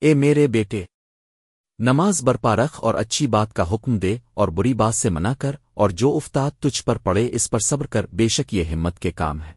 اے میرے بیٹے، نماز برپا رکھ اور اچھی بات کا حکم دے اور بری بات سے منع کر اور جو افتاد تجھ پر پڑے اس پر صبر کر، بے شک یہ ہمت کے کام ہے۔